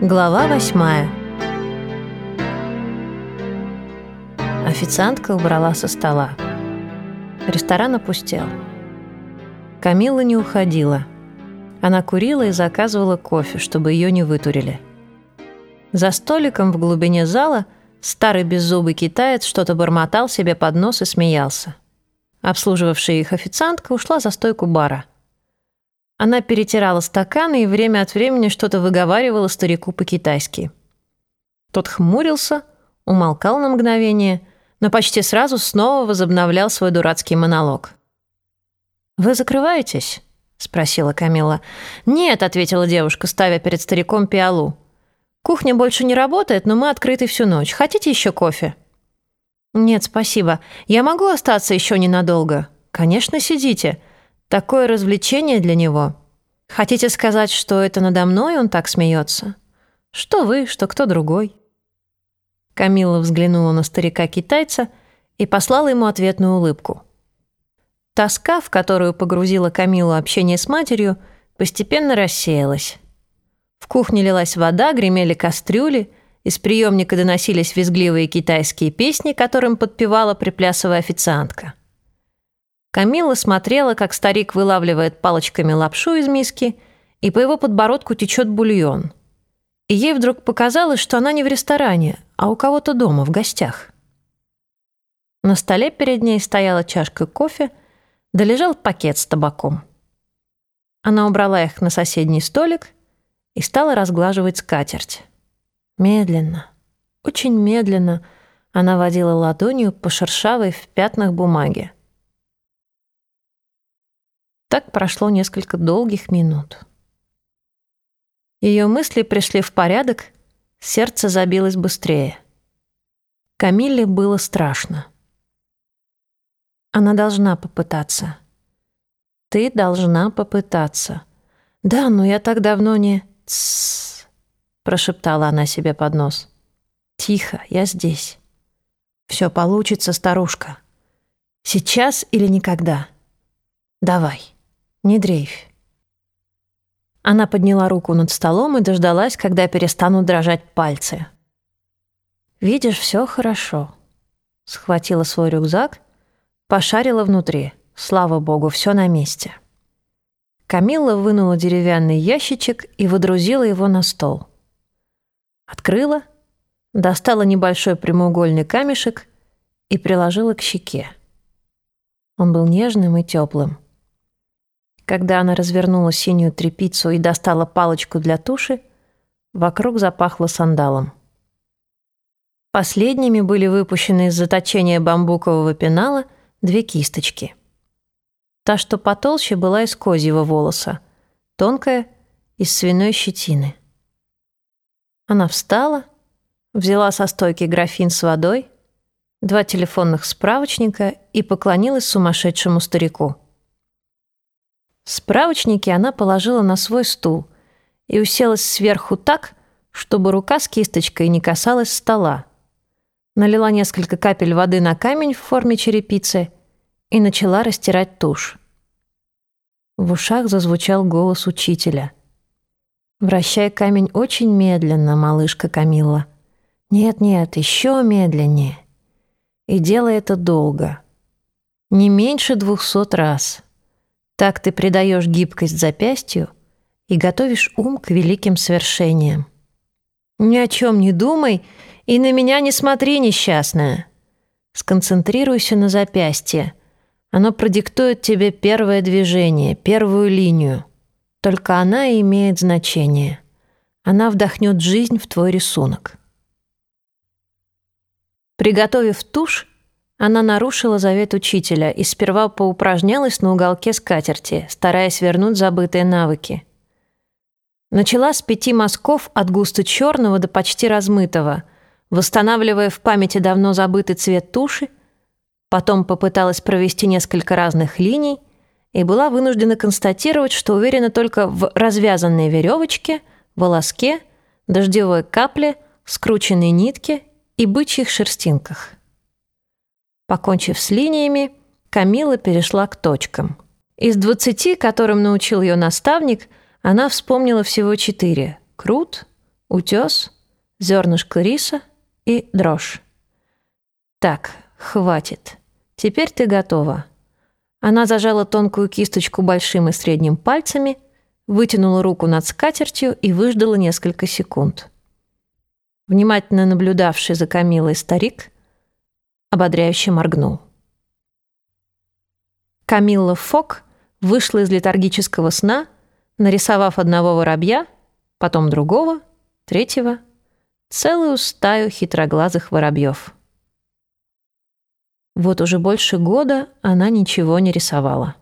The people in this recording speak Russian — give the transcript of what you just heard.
Глава восьмая. Официантка убрала со стола. Ресторан опустел. Камилла не уходила. Она курила и заказывала кофе, чтобы ее не вытурили. За столиком в глубине зала старый беззубый китаец что-то бормотал себе под нос и смеялся. Обслуживавшая их официантка ушла за стойку бара – она перетирала стаканы и время от времени что-то выговаривала старику по-китайски. Тот хмурился, умолкал на мгновение, но почти сразу снова возобновлял свой дурацкий монолог. «Вы закрываетесь?» — спросила Камила. «Нет», — ответила девушка, ставя перед стариком пиалу. «Кухня больше не работает, но мы открыты всю ночь. Хотите еще кофе?» «Нет, спасибо. Я могу остаться еще ненадолго?» «Конечно, сидите. Такое развлечение для него. Хотите сказать, что это надо мной он так смеется? Что вы, что кто другой?» Камила взглянула на старика-китайца и послала ему ответную улыбку. Тоска, в которую погрузила Камилу общение с матерью, постепенно рассеялась. В кухне лилась вода, гремели кастрюли, из приемника доносились визгливые китайские песни, которым подпевала приплясовая официантка. Камила смотрела, как старик вылавливает палочками лапшу из миски, и по его подбородку течет бульон. И ей вдруг показалось, что она не в ресторане, а у кого-то дома, в гостях. На столе перед ней стояла чашка кофе, да лежал пакет с табаком. Она убрала их на соседний столик и стала разглаживать скатерть. Медленно, очень медленно она водила ладонью по шершавой в пятнах бумаге. Так прошло несколько долгих минут. Ее мысли пришли в порядок, сердце забилось быстрее. Камилле было страшно. Она должна попытаться. Ты должна попытаться. Да, но я так давно не... Тссс, прошептала она себе под нос. Тихо, я здесь. Все получится, старушка. Сейчас или никогда. Давай. Не дрейфь. Она подняла руку над столом и дождалась, когда перестанут дрожать пальцы. «Видишь, все хорошо». Схватила свой рюкзак, пошарила внутри. Слава богу, все на месте. Камилла вынула деревянный ящичек и выдрузила его на стол. Открыла, достала небольшой прямоугольный камешек и приложила к щеке. Он был нежным и теплым. Когда она развернула синюю тряпицу и достала палочку для туши, вокруг запахло сандалом. Последними были выпущены из заточения бамбукового пенала две кисточки. Та, что потолще, была из козьего волоса, тонкая — из свиной щетины. Она встала, взяла со стойки графин с водой, два телефонных справочника и поклонилась сумасшедшему старику — Справочники она положила на свой стул и уселась сверху так, чтобы рука с кисточкой не касалась стола. Налила несколько капель воды на камень в форме черепицы и начала растирать тушь. В ушах зазвучал голос учителя. «Вращай камень очень медленно, малышка Камилла. Нет-нет, еще медленнее. И делай это долго. Не меньше двухсот раз». Так ты придаешь гибкость запястью и готовишь ум к великим свершениям. Ни о чем не думай и на меня не смотри, несчастная. Сконцентрируйся на запястье. Оно продиктует тебе первое движение, первую линию. Только она и имеет значение. Она вдохнет жизнь в твой рисунок. Приготовив тушь, она нарушила завет учителя и сперва поупражнялась на уголке скатерти, стараясь вернуть забытые навыки. Начала с пяти мазков от густо черного до почти размытого, восстанавливая в памяти давно забытый цвет туши, потом попыталась провести несколько разных линий и была вынуждена констатировать, что уверена только в развязанной веревочке, волоске, дождевой капле, скрученной нитке и бычьих шерстинках. Покончив с линиями, Камила перешла к точкам. Из двадцати, которым научил ее наставник, она вспомнила всего четыре – крут, утес, зернышко риса и дрожь. Так, хватит. Теперь ты готова. Она зажала тонкую кисточку большим и средним пальцами, вытянула руку над скатертью и выждала несколько секунд. Внимательно наблюдавший за Камилой старик ободряюще моргнул. Камилла Фок вышла из летаргического сна, нарисовав одного воробья, потом другого, третьего, целую стаю хитроглазых воробьев. Вот уже больше года она ничего не рисовала.